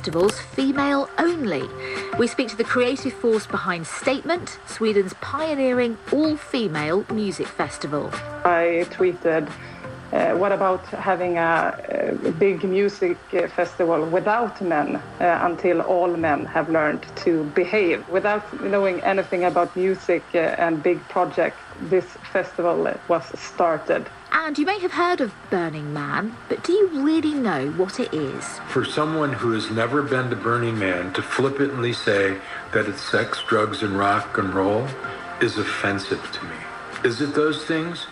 festivals female only. We speak to the creative force behind Statement, Sweden's pioneering all female music festival. I tweeted, uh, what about having a, a big music uh, festival without men uh, until all men have learned to behave? Without knowing anything about music uh, and big projects, this festival was started. And you may have heard of Burning Man, but do you really know what it is? For someone who has never been to Burning Man to flippantly say that it's sex, drugs, and rock and roll is offensive to me. Is it those things?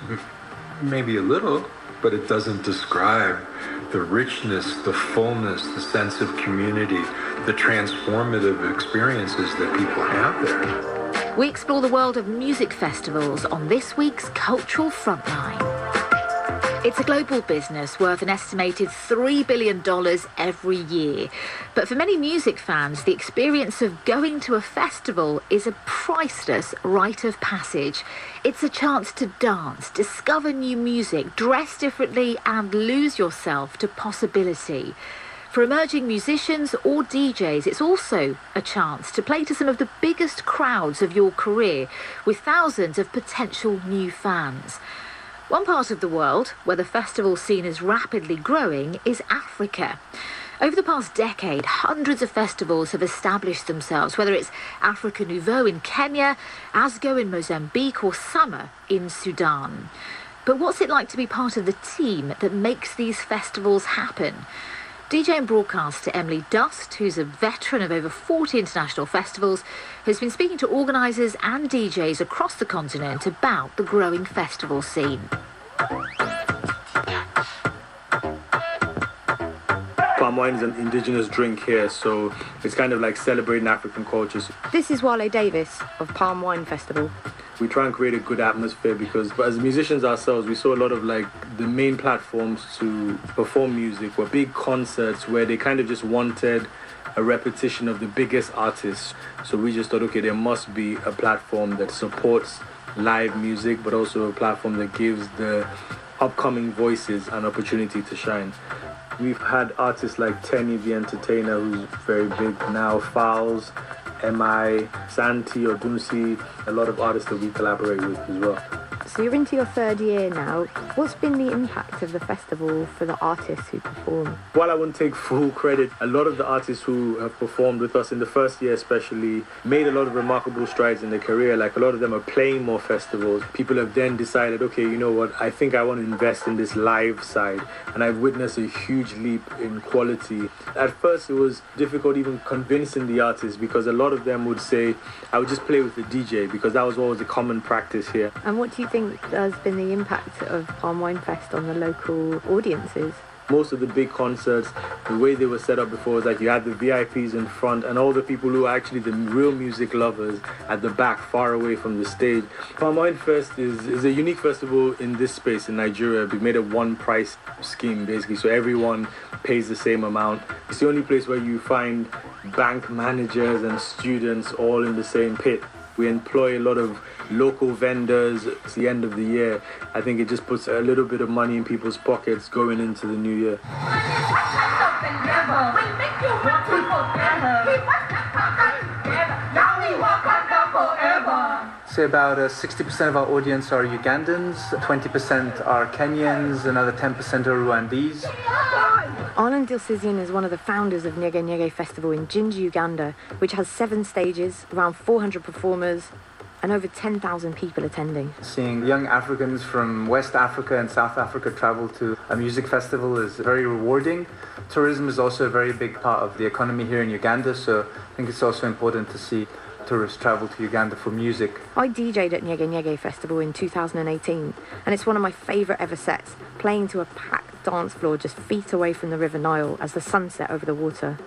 Maybe a little, but it doesn't describe the richness, the fullness, the sense of community, the transformative experiences that people have there. We explore the world of music festivals on this week's Cultural Frontline. It's a global business worth an estimated $3 billion every year. But for many music fans, the experience of going to a festival is a priceless rite of passage. It's a chance to dance, discover new music, dress differently, and lose yourself to possibility. For emerging musicians or DJs, it's also a chance to play to some of the biggest crowds of your career with thousands of potential new fans. One part of the world where the festival scene is rapidly growing is Africa. Over the past decade, hundreds of festivals have established themselves, whether it's Africa Nouveau in Kenya, AZGO in Mozambique, or Summer in Sudan. But what's it like to be part of the team that makes these festivals happen? DJ and broadcaster Emily Dust, who's a veteran of over 40 international festivals, has been speaking to organisers and DJs across the continent about the growing festival scene. Palm wine is an indigenous drink here, so it's kind of like celebrating African cultures. This is Wale Davis of Palm Wine Festival we try and create a good atmosphere because but as musicians ourselves we saw a lot of like the main platforms to perform music were big concerts where they kind of just wanted a repetition of the biggest artists. So we just thought okay there must be a platform that supports live music but also a platform that gives the upcoming voices an opportunity to shine. We've had artists like Teni the Entertainer, who's very big now, Falz, MI, Santi, Odunsi, a lot of artists that we collaborate with as well. So you're into your third year now. What's been the impact of the festival for the artists who perform? While I wouldn't take full credit, a lot of the artists who have performed with us in the first year especially made a lot of remarkable strides in their career. Like a lot of them are playing more festivals. People have then decided, okay, you know what, I think I want to invest in this live side. And I've witnessed a huge leap in quality. At first it was difficult even convincing the artists because a lot of them would say, I would just play with the DJ because that was always a common practice here. And what do you think think has been the impact of Palm Wine Fest on the local audiences? most of the big concerts, the way they were set up before was like you had the VIPs in front and all the people who are actually the real music lovers at the back, far away from the stage. Palm Wine Fest is, is a unique festival in this space in Nigeria. We made a one price scheme basically, so everyone pays the same amount. It's the only place where you find bank managers and students all in the same pit. We employ a lot of local vendors. It's the end of the year. I think it just puts a little bit of money in people's pockets going into the new year. Say about uh, 60% of our audience are Ugandans, 20% are Kenyans, another 10% are Rwandese. Arlen Dilsizian is one of the founders of Nyege Nyege Festival in Jinja, Uganda, which has seven stages, around 400 performers, and over 10,000 people attending. Seeing young Africans from West Africa and South Africa travel to a music festival is very rewarding. Tourism is also a very big part of the economy here in Uganda, so I think it's also important to see tourists travel to Uganda for music. I DJed at Nyege Nyege Festival in 2018, and it's one of my favourite ever sets, playing to a packed dance floor just feet away from the River Nile as the sun set over the water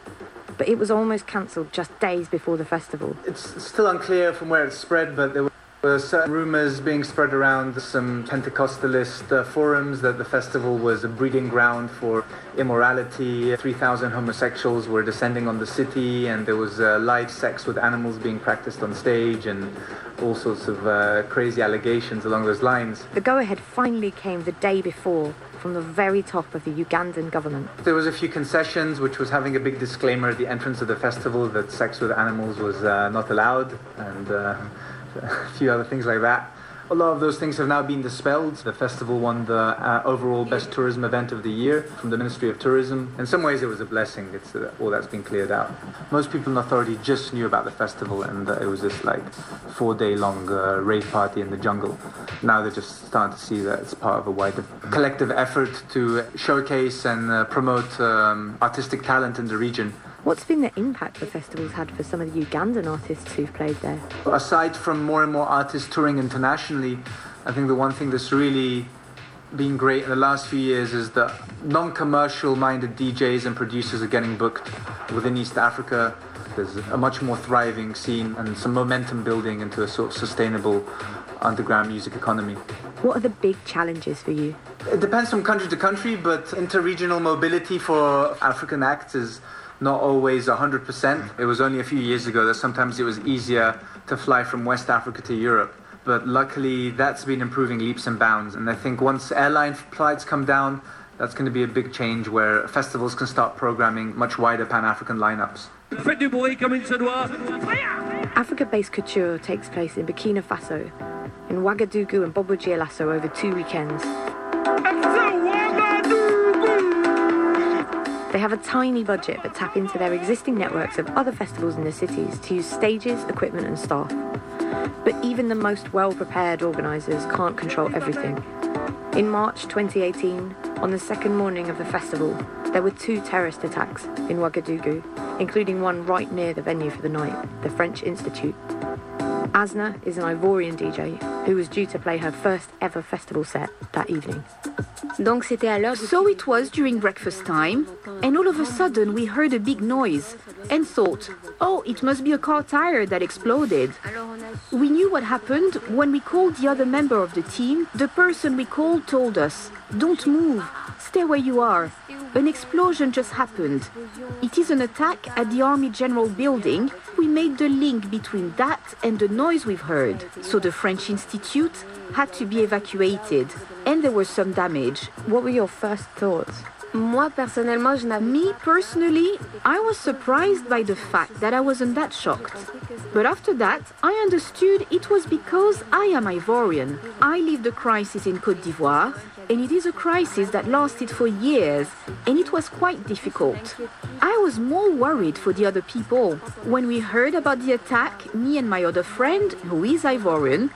but it was almost cancelled just days before the festival. It's still unclear from where it spread, but there were certain rumours being spread around some Pentecostalist uh, forums that the festival was a breeding ground for immorality. 3,000 homosexuals were descending on the city, and there was uh, live sex with animals being practiced on stage, and all sorts of uh, crazy allegations along those lines. The go ahead finally came the day before from the very top of the Ugandan government. There was a few concessions, which was having a big disclaimer at the entrance of the festival that sex with animals was uh, not allowed, and uh, a few other things like that. A lot of those things have now been dispelled. The festival won the uh, overall best tourism event of the year from the Ministry of Tourism. In some ways, it was a blessing. It's uh, all that's been cleared out. Most people in authority just knew about the festival, and uh, it was this like four-day-long uh, rave party in the jungle. Now they're just starting to see that it's part of a wider collective effort to showcase and uh, promote um, artistic talent in the region. What's been the impact the festival's had for some of the Ugandan artists who've played there? Aside from more and more artists touring internationally, I think the one thing that's really been great in the last few years is that non-commercial minded DJs and producers are getting booked within East Africa. There's a much more thriving scene and some momentum building into a sort of sustainable underground music economy. What are the big challenges for you? It depends from country to country, but interregional mobility for African acts is not always 100%. It was only a few years ago that sometimes it was easier to fly from West Africa to Europe. But luckily, that's been improving leaps and bounds. And I think once airline flights come down, that's going to be a big change where festivals can start programming much wider Pan African lineups. Africa Bass Culture takes place in Burkina Faso, in Ouagadougou and Bobo Dioulasso over two weekends. They have a tiny budget but tap into their existing networks of other festivals in the cities to use stages, equipment, and staff. But even the most well prepared organisers can't control everything. In March 2018, on the second morning of the festival, there were two terrorist attacks in Ouagadougou, including one right near the venue for the night, the French Institute. Asna is an Ivorian DJ who was due to play her first ever festival set that evening. So it was during breakfast time, and all of a sudden we heard a big noise and thought, oh, it must be a car tire that exploded. We knew what happened when we called the other member of the team. The person we called told us, don't move, stay where you are. An explosion just happened. It is an attack at the Army General Building. We made the link between that and the noise we've heard. So the French Institute had to be evacuated, and there was some damage. What were your first thoughts? Moi, personnellement, je Me personally, I was surprised by the fact that I wasn't that shocked. But after that, I understood it was because I am Ivorian. I lived the crisis in Cote d'Ivoire, and it is a crisis that lasted for years, and it was quite difficult. I was more worried for the other people. When we heard about the attack, me and my other friend, who is Ivorian,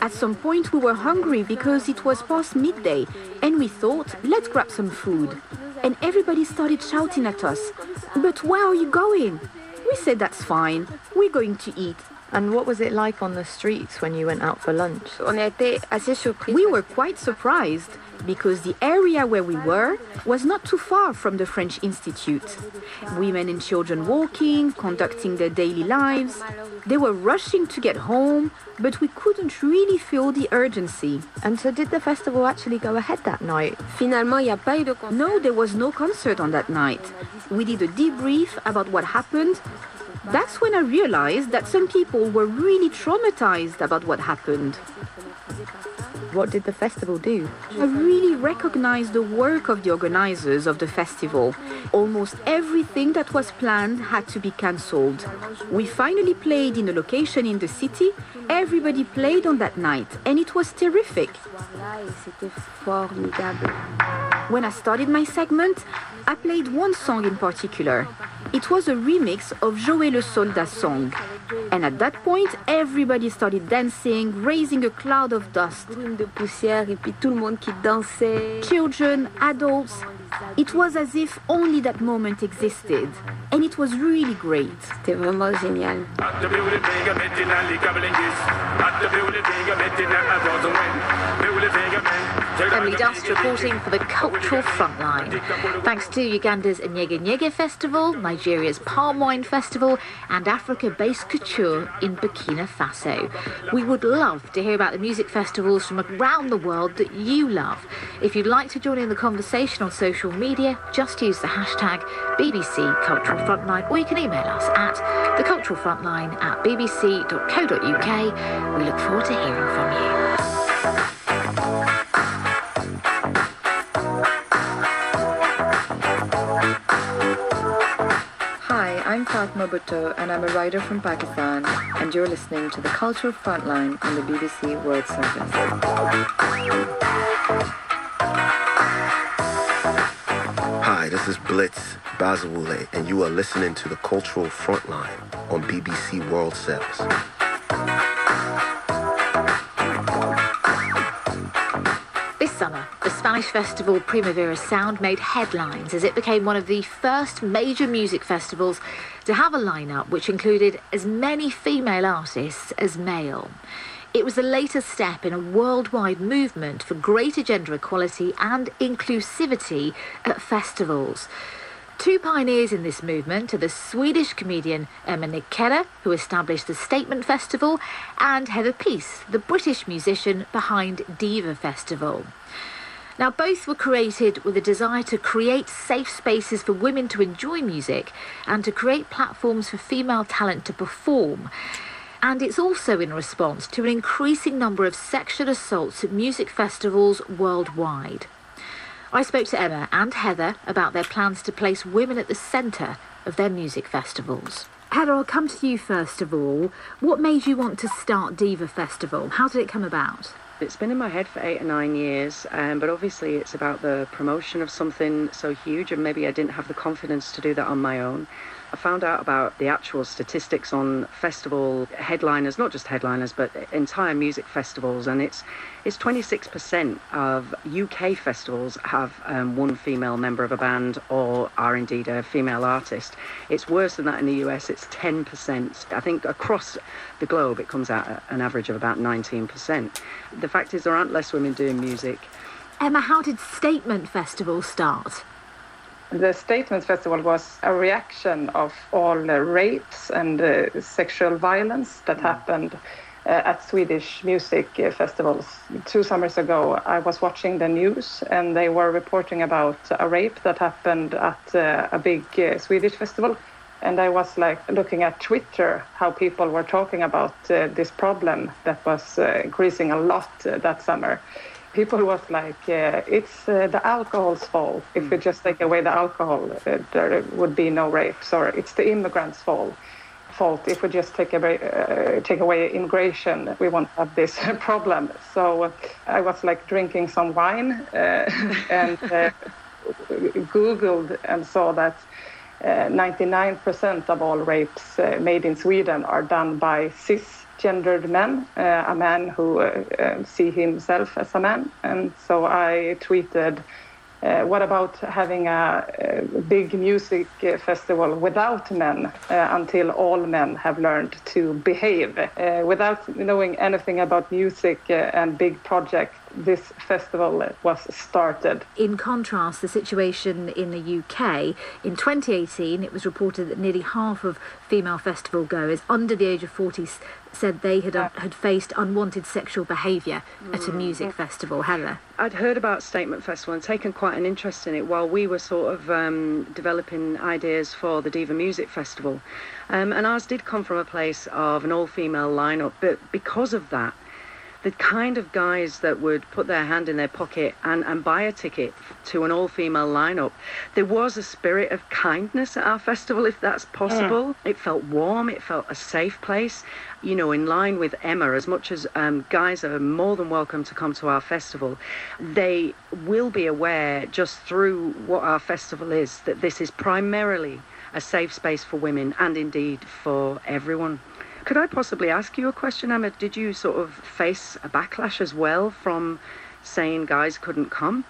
at some point we were hungry because it was past midday, and we thought, let's grab some food. And everybody started shouting at us, But where are you going? We said, That's fine, we're going to eat. And what was it like on the streets when you went out for lunch? We were quite surprised because the area where we were was not too far from the French Institute. Women and children walking, conducting their daily lives. They were rushing to get home, but we couldn't really feel the urgency. And so, did the festival actually go ahead that night? No, there was no concert on that night. We did a debrief about what happened. That's when I realized that some people were really traumatized about what happened. What did the festival do? I really recognized the work of the organizers of the festival. Almost everything that was planned had to be cancelled. We finally played in a location in the city. Everybody played on that night, and it was terrific. When I started my segment, I played one song in particular. It was a remix of Joey le Soldat's song. And at that point, everybody started dancing, raising a cloud of dust. Children, adults. It was as if only that moment existed. And it was really great. C'était vraiment génial. Emily Dust reporting for the Cultural Frontline. Thanks to Uganda's Nyege Nyege Festival, Nigeria's Palm Wine Festival, and Africa Bass Culture in Burkina Faso. We would love to hear about the music festivals from around the world that you love. If you'd like to join in the conversation on social media, just use the hashtag BBC Cultural Frontline or you can email us at theculturalfrontline at bbc.co.uk. We look forward to hearing from you. Fatma Bhutto and I'm a writer from Pakistan and you're listening to the Cultural Frontline on the BBC World Service. Hi, this is Blitz Bazawule and you are listening to the Cultural Frontline on BBC World Service. Festival Primavera Sound made headlines as it became one of the first major music festivals to have a lineup which included as many female artists as male. It was the latest step in a worldwide movement for greater gender equality and inclusivity at festivals. Two pioneers in this movement are the Swedish comedian Emma Knyckare, who established the Statement Festival, and Heather Peace, the British musician behind Diva Festival. Now, both were created with a desire to create safe spaces for women to enjoy music and to create platforms for female talent to perform. And it's also in response to an increasing number of sexual assaults at music festivals worldwide. I spoke to Emma and Heather about their plans to place women at the centre of their music festivals. Heather, I'll come to you first of all. What made you want to start Diva Festival? How did it come about? It's been in my head for eight or nine years, um, but obviously it's about the promotion of something so huge, and maybe I didn't have the confidence to do that on my own. I found out about the actual statistics on festival headliners, not just headliners, but entire music festivals, and it's it's 26% of UK festivals have um, one female member of a band or are indeed a female artist. It's worse than that in the US. It's 10%. I think across the globe it comes out at an average of about 19%. The fact is there aren't less women doing music. Emma, how did Statement Festival start? The Statement Festival was a reaction of all the rapes and uh, sexual violence that mm. happened uh, at Swedish music uh, festivals. Two summers ago, I was watching the news and they were reporting about a rape that happened at uh, a big uh, Swedish festival. And I was like looking at Twitter, how people were talking about uh, this problem that was increasing a lot that summer people was like, uh, it's uh, the alcohol's fault. If we mm. just take away the alcohol, uh, there would be no rapes. Or it's the immigrants' fault. Fault. If we just take away uh, take away immigration, we won't have this problem. So uh, I was like drinking some wine uh, and googled and saw that. 99% of all rapes made in Sweden are done by cis gendered man, uh, a man who uh, uh, see himself as a man. And so I tweeted, uh, what about having a, a big music festival without men uh, until all men have learned to behave? Without knowing anything about music and big projects, this festival was started. In contrast, the situation in the UK, in 2018, it was reported that nearly half of female festival goers under the age of 40 said they had, uh, had faced unwanted sexual behaviour at a music mm. festival. Heather? I'd heard about Statement Festival and taken quite an interest in it while we were sort of um, developing ideas for the Diva Music Festival. Um, and ours did come from a place of an all female lineup, but because of that, the kind of guys that would put their hand in their pocket and, and buy a ticket to an all female lineup. There was a spirit of kindness at our festival, if that's possible. Yeah. It felt warm, it felt a safe place. You know, in line with Emma, as much as um, guys are more than welcome to come to our festival, they will be aware just through what our festival is that this is primarily a safe space for women and indeed for everyone. Could I possibly ask you a question, Emma? Did you sort of face a backlash as well from saying guys couldn't come?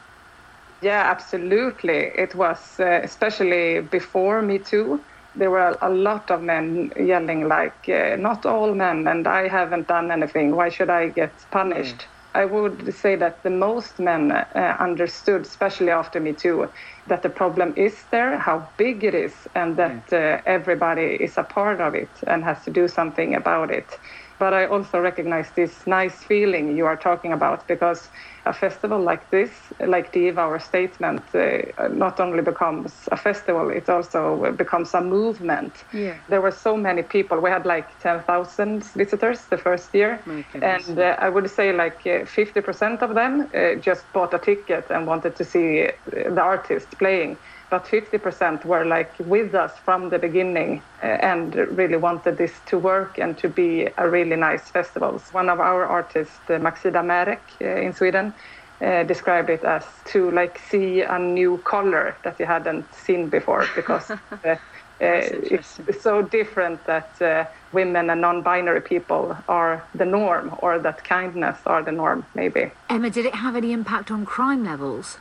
Yeah, absolutely. It was uh, especially before Me Too. There were a lot of men yelling like, uh, "Not all men," and I haven't done anything. Why should I get punished? Mm. I would say that the most men uh, understood, especially after Me Too, that the problem is there, how big it is, and that mm. uh, everybody is a part of it and has to do something about it. But I also recognize this nice feeling you are talking about because a festival like this, like Diva or Statement, uh, not only becomes a festival, it also becomes a movement. Yeah. There were so many people. We had like 10,000 visitors the first year. And uh, I would say like uh, 50% of them uh, just bought a ticket and wanted to see uh, the artist playing. But 50% were like with us from the beginning uh, and really wanted this to work and to be a really nice festival. One of our artists, uh, Maxida Märak uh, in Sweden, uh, described it as to like see a new color that you hadn't seen before because uh, it's so different that uh, women and non-binary people are the norm or that kindness are the norm maybe. Emma did it have any impact on crime levels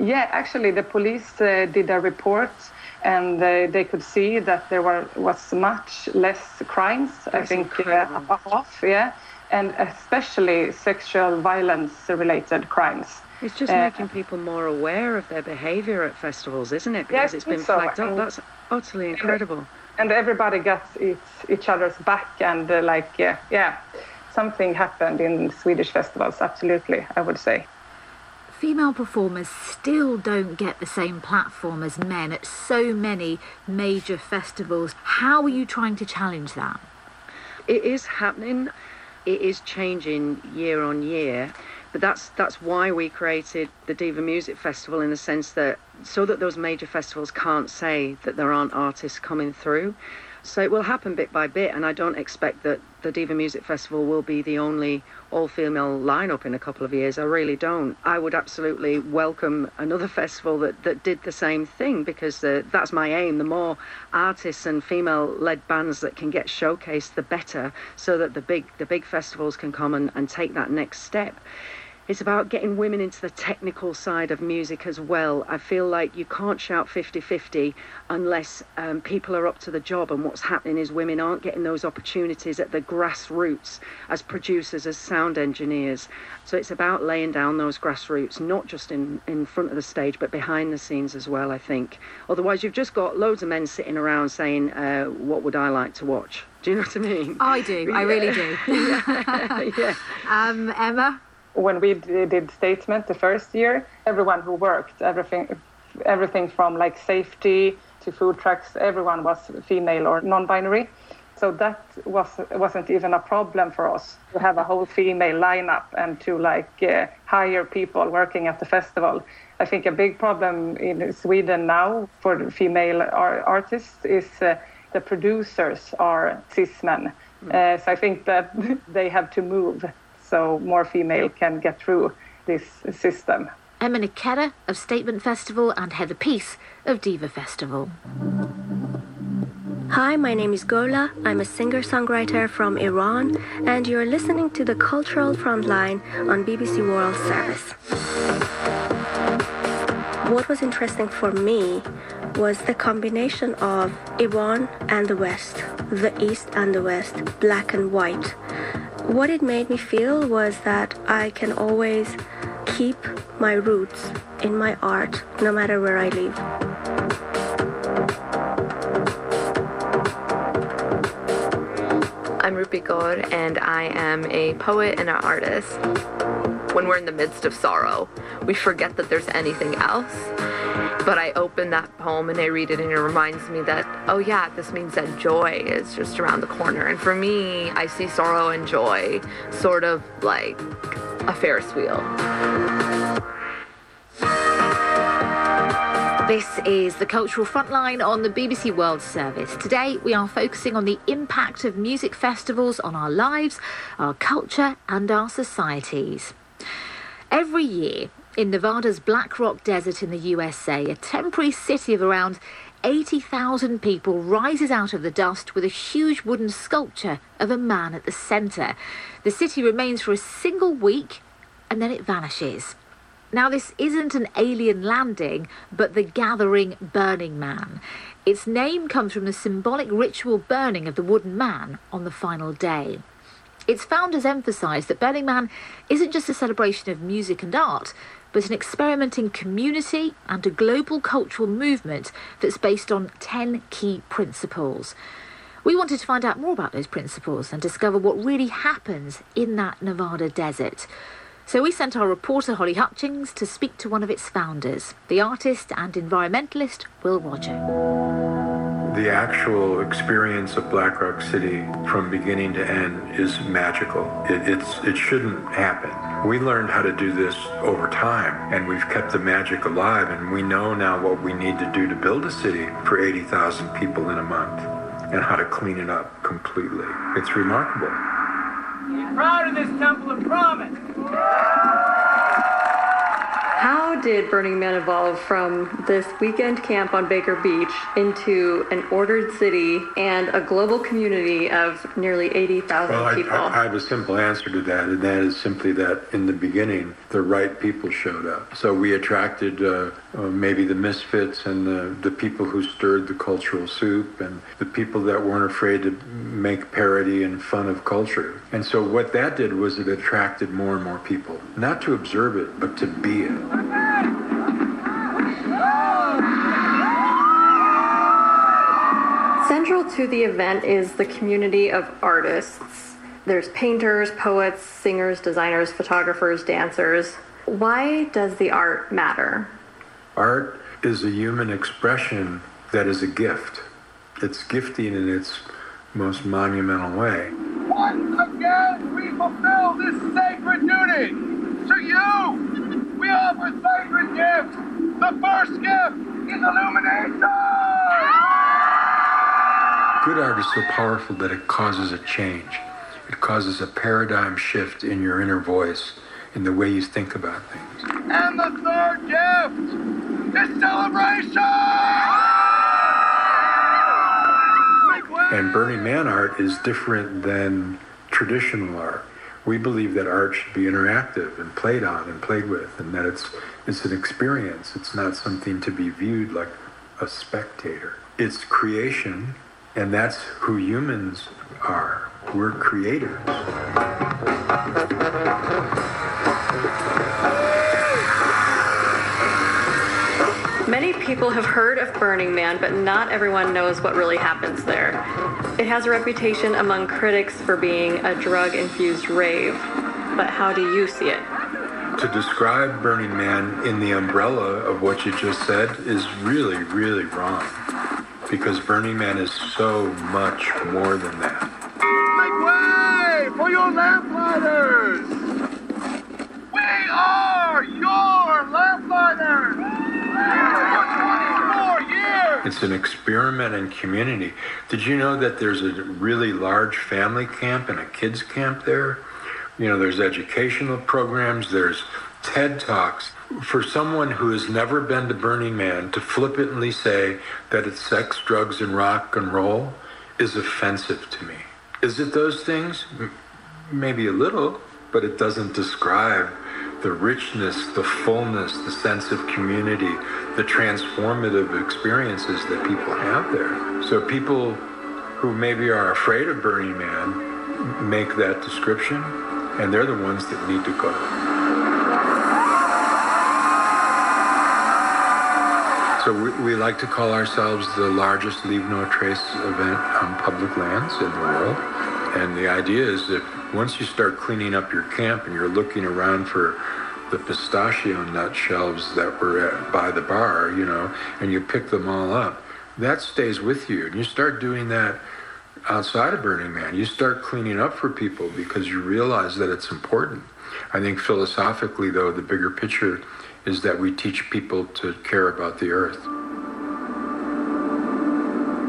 yeah actually the police uh, did a report and uh, they could see that there were was much less crimes i think off yeah and especially sexual violence related crimes It's just Uh, making people more aware of their behaviour at festivals, isn't it? Yeah, Because it's think been so. flagged up. And- That's utterly incredible. and everybody gets each, each other's back and uh, like uh, yeah something happened in swedish festivals absolutely i would say Female performers still don't get the same platform as men at so many major festivals. How are you trying to challenge that? It is happening. It is changing year on year. But that's that's why we created the Diva Music Festival in the sense that so that those major festivals can't say that there aren't artists coming through. So it will happen bit by bit, and I don't expect that the Diva Music Festival will be the only all-female lineup in a couple of years. I really don't. I would absolutely welcome another festival that, that did the same thing because uh, that's my aim. The more artists and female-led bands that can get showcased, the better, so that the big the big festivals can come and, and take that next step. It's about getting women into the technical side of music as well. I feel like you can't shout 50 50 unless um, people are up to the job. And what's happening is women aren't getting those opportunities at the grassroots as producers, as sound engineers. So it's about laying down those grassroots, not just in, in front of the stage, but behind the scenes as well, I think. Otherwise, you've just got loads of men sitting around saying, uh, What would I like to watch? Do you know what I mean? I do, I really do. yeah. Um, Emma? When we did statement the first year everyone who worked everything everything from like safety to food trucks everyone was female or non-binary. So that was wasn't even a problem for us to have a whole female lineup and to like uh, hire people working at the festival. I think a big problem in sweden now for female ar- artists is uh, the producers are cis men. Uh, so i think that they have to move so more female can get through this system. Emma Knyckare of Statement Festival and Heather Peace of Diva Festival. Hi, my name is Gola. I'm a singer songwriter from Iran, and you're listening to the Cultural Frontline on BBC World Service. What was interesting for me was the combination of Iran and the West, the East and the West, black and white. What it made me feel was that I can always keep my roots in my art no matter where I live. I'm Rupi Kaur, and I am a poet and an artist. When we're in the midst of sorrow, we forget that there's anything else. But I open that poem and I read it, and it reminds me that, oh, yeah, this means that joy is just around the corner. And for me, I see sorrow and joy sort of like a Ferris wheel. This is the Cultural Frontline on the BBC World Service. Today we are focusing on the impact of music festivals on our lives, our culture, and our societies. Every year, in Nevada's Black Rock Desert in the USA, a temporary city of around 80,000 people rises out of the dust with a huge wooden sculpture of a man at the centre. The city remains for a single week and then it vanishes. Now, this isn't an alien landing, but the gathering Burning Man. Its name comes from the symbolic ritual burning of the wooden man on the final day. Its founders emphasised that Burning Man isn't just a celebration of music and art, but an experiment in community and a global cultural movement that's based on 10 key principles. We wanted to find out more about those principles and discover what really happens in that Nevada desert. So we sent our reporter Holly Hutchings to speak to one of its founders, the artist and environmentalist Will Roger. The actual experience of Black Rock City from beginning to end is magical. It, it's, it shouldn't happen. We learned how to do this over time, and we've kept the magic alive, and we know now what we need to do to build a city for 80,000 people in a month and how to clean it up completely. It's remarkable. Proud of this Temple of Promise. How did Burning Man evolve from this weekend camp on Baker Beach into an ordered city and a global community of nearly 80,000 Well, I, people? I, I have a simple answer to that, and that is simply that in the beginning, the right people showed up. So we attracted uh, uh, maybe the misfits and the, the people who stirred the cultural soup and the people that weren't afraid to make parody and fun of culture. And so what that did was it attracted more and more people, not to observe it, but to be it. Central to the event is the community of artists. There's painters, poets, singers, designers, photographers, dancers. Why does the art matter? Art is a human expression that is a gift. It's gifting in its most monumental way. Once again, we fulfill this sacred duty. To you, we offer sacred gifts. The first gift is illumination. Good art is so powerful that it causes a change. It causes a paradigm shift in your inner voice, in the way you think about things. And the third gift is celebration. And Burning Man art is different than traditional art. We believe that art should be interactive and played on and played with, and that it's it's an experience. It's not something to be viewed like a spectator. It's creation, and that's who humans are. We're creators. Many people have heard of Burning Man, but not everyone knows what really happens there. It has a reputation among critics for being a drug infused rave. But how do you see it? To describe Burning Man in the umbrella of what you just said is really, really wrong. Because Burning Man is so much more than that. Make way for your lamplighters. We are your lamplighters. For 24 years. It's an experiment in community. Did you know that there's a really large family camp and a kids camp there? You know, there's educational programs, there's TED Talks. For someone who has never been to Burning Man to flippantly say that it's sex, drugs, and rock and roll is offensive to me. Is it those things? Maybe a little, but it doesn't describe the richness, the fullness, the sense of community, the transformative experiences that people have there. So people who maybe are afraid of Burning Man make that description, and they're the ones that need to go. So we, we like to call ourselves the largest Leave No Trace event on public lands in the world. And the idea is that once you start cleaning up your camp and you're looking around for the pistachio nut shelves that were at, by the bar, you know, and you pick them all up, that stays with you. And you start doing that outside of Burning Man. You start cleaning up for people because you realize that it's important. I think philosophically, though, the bigger picture is that we teach people to care about the earth.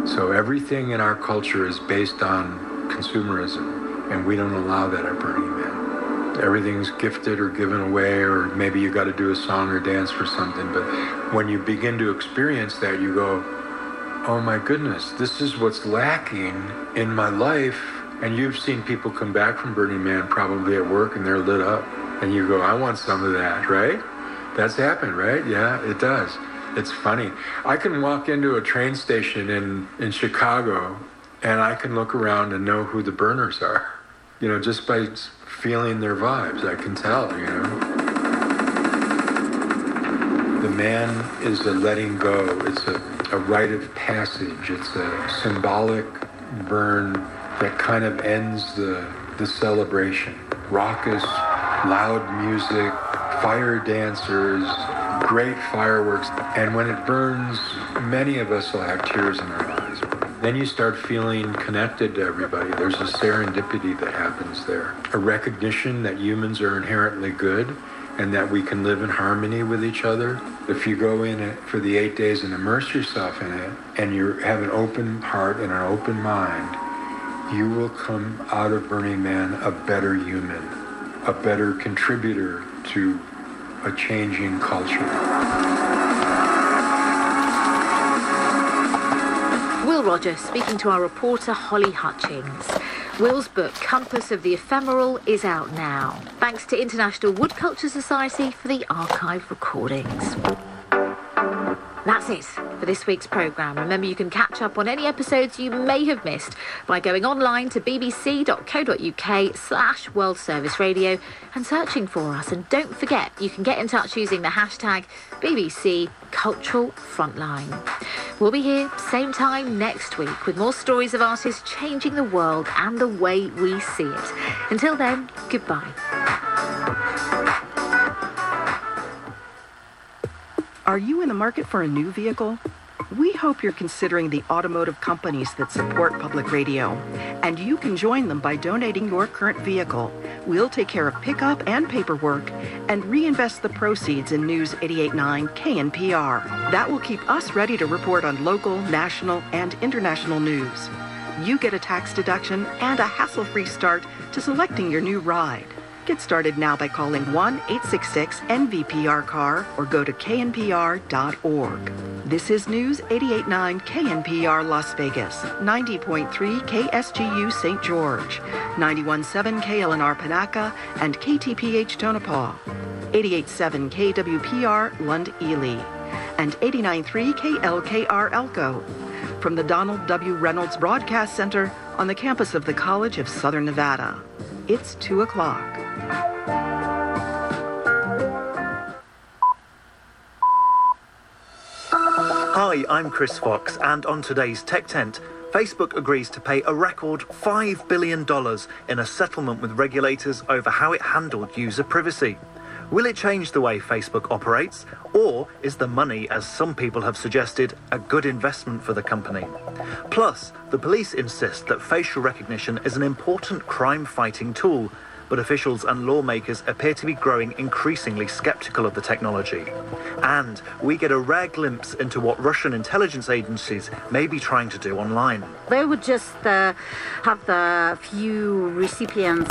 So everything in our culture is based on consumerism, and we don't allow that at Burning Man. Everything's gifted or given away, or maybe you got to do a song or dance for something. But when you begin to experience that, you go, oh my goodness, this is what's lacking in my life. And you've seen people come back from Burning Man probably at work and they're lit up. And you go, I want some of that, right? That's happened, right? Yeah, it does. It's funny. I can walk into a train station in, in Chicago and I can look around and know who the burners are. You know, just by feeling their vibes, I can tell, you know. The man is a letting go. It's a, a rite of passage. It's a symbolic burn that kind of ends the, the celebration. Raucous, loud music, fire dancers, great fireworks. And when it burns, many of us will have tears in our eyes. Then you start feeling connected to everybody. There's a serendipity that happens there, a recognition that humans are inherently good and that we can live in harmony with each other. If you go in it for the eight days and immerse yourself in it, and you have an open heart and an open mind, you will come out of Burning Man a better human, a better contributor to a changing culture. Will Rogers speaking to our reporter Holly Hutchings. Will's book, Compass of the Ephemeral, is out now. Thanks to International Wood Culture Society for the archive recordings. That's it for this week's programme. Remember, you can catch up on any episodes you may have missed by going online to bbc.co.uk slash World Service Radio and searching for us. And don't forget, you can get in touch using the hashtag BBC Cultural Frontline. We'll be here same time next week with more stories of artists changing the world and the way we see it. Until then, goodbye. Are you in the market for a new vehicle? We hope you're considering the automotive companies that support public radio, and you can join them by donating your current vehicle. We'll take care of pickup and paperwork and reinvest the proceeds in News 889 KNPR. That will keep us ready to report on local, national, and international news. You get a tax deduction and a hassle free start to selecting your new ride. Get started now by calling 1 866 NVPR CAR or go to knpr.org. This is News 889 KNPR Las Vegas, 90.3 KSGU St. George, 91.7 KLNR Panaca, and KTPH Tonopah, 88.7 KWPR Lund Ely, and 89.3 KLKR Elko. From the Donald W. Reynolds Broadcast Center on the campus of the College of Southern Nevada. It's 2 o'clock. Hi, I'm Chris Fox, and on today's Tech Tent, Facebook agrees to pay a record $5 billion in a settlement with regulators over how it handled user privacy. Will it change the way Facebook operates, or is the money, as some people have suggested, a good investment for the company? Plus, the police insist that facial recognition is an important crime fighting tool but officials and lawmakers appear to be growing increasingly skeptical of the technology. And we get a rare glimpse into what Russian intelligence agencies may be trying to do online. They would just uh, have the few recipients